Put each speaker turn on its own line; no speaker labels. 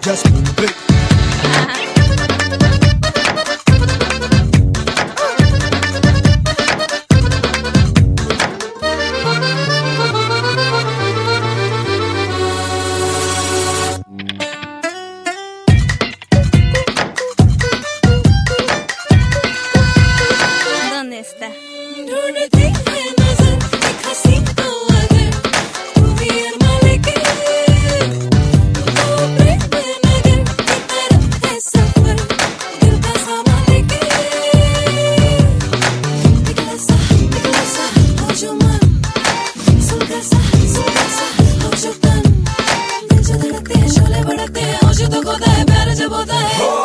just click.
nuevo de